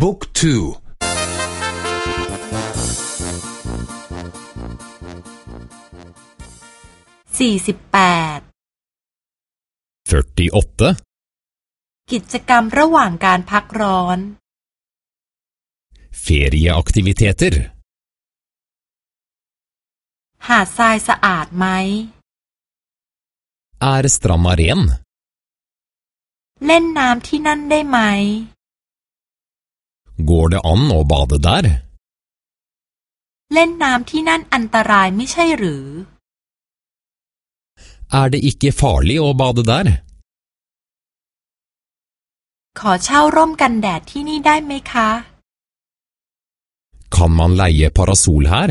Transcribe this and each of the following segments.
บุ๊กทูสี่สิบแปดกิจกรรมระหว่างการพักร้อน Ferieaktiviteter หาดทรายสะอาดไหม Er stranda ren? เล่นน้ำที่นั่นได้ไหม Går det an å bade der? เล่นน้ำที่นั่นอันตรายไม่ใช่หรือ Er det ikke farlig å bade der? ขอเช่าร่มกันแดดที่นี่ได้ไหมคะ Kan man leie parasol her?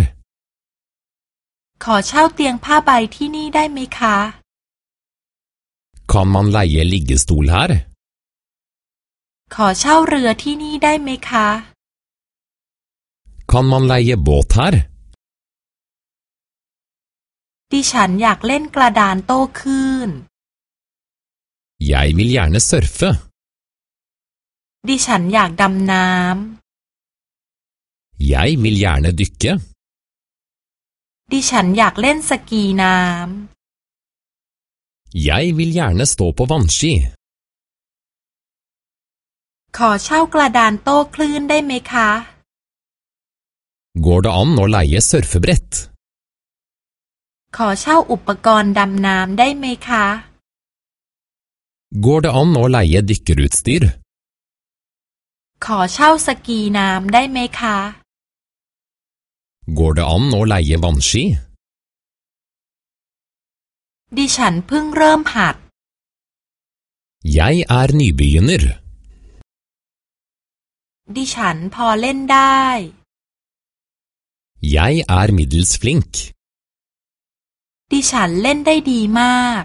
ขอเช่าเตียงผ้าใบที่นี่ได้ไหมคะ Kan man leie liggestol her? ขอเช่าเรือที่นี่ได้ไหมคะ Kan man leie båt her? ดิฉันอยากเล่นกระดานโต้คลื่น Jeg vil gjerne surfe. ดิฉันอยากดำน้ำ Jeg vil gjerne dykke. ดิฉันอยากเล่นสกีน้ำ Jeg vil gjerne stå på vannski. ขอเช่ากระดานโต้คลื่นได้ไหมคะ Går det an å leie surfebrett? ขอเช่าอุปกรณ์ดำน้ำได้ไหมคะ Går det an å leie dykkerutstyr? ขอเช่าสกีน้ำได้ไหมคะ Går det an å leie vannski? ดิฉันเพิ่งเริ่มหัด Jeg er nybegynner. ดิฉันพอเล่นได้ Jeg er middels flink. ดิฉันเล่นได้ดีมาก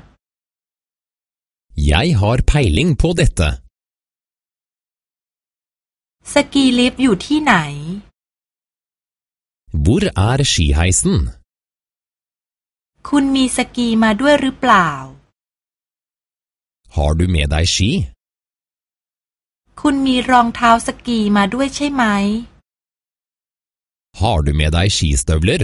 Jeg har peiling på dette. สกีลิฟต์อยู่ที่ไหน Hvor er skiheisen? คุณมีสกีมาด้วยหรือเปล่า Har du med deg ski? คุณมีรองเท้าสกีมาด้วยใช่ไหม Har du med deg skistøvler?